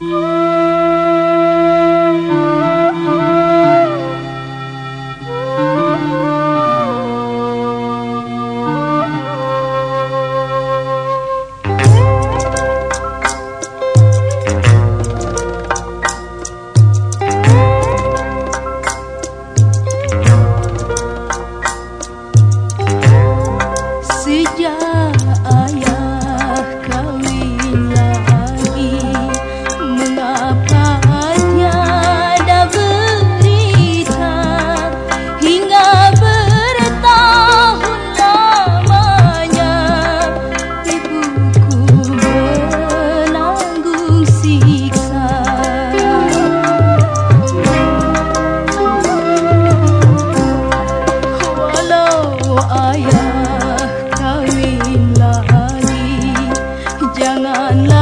Sejak ayah janganlah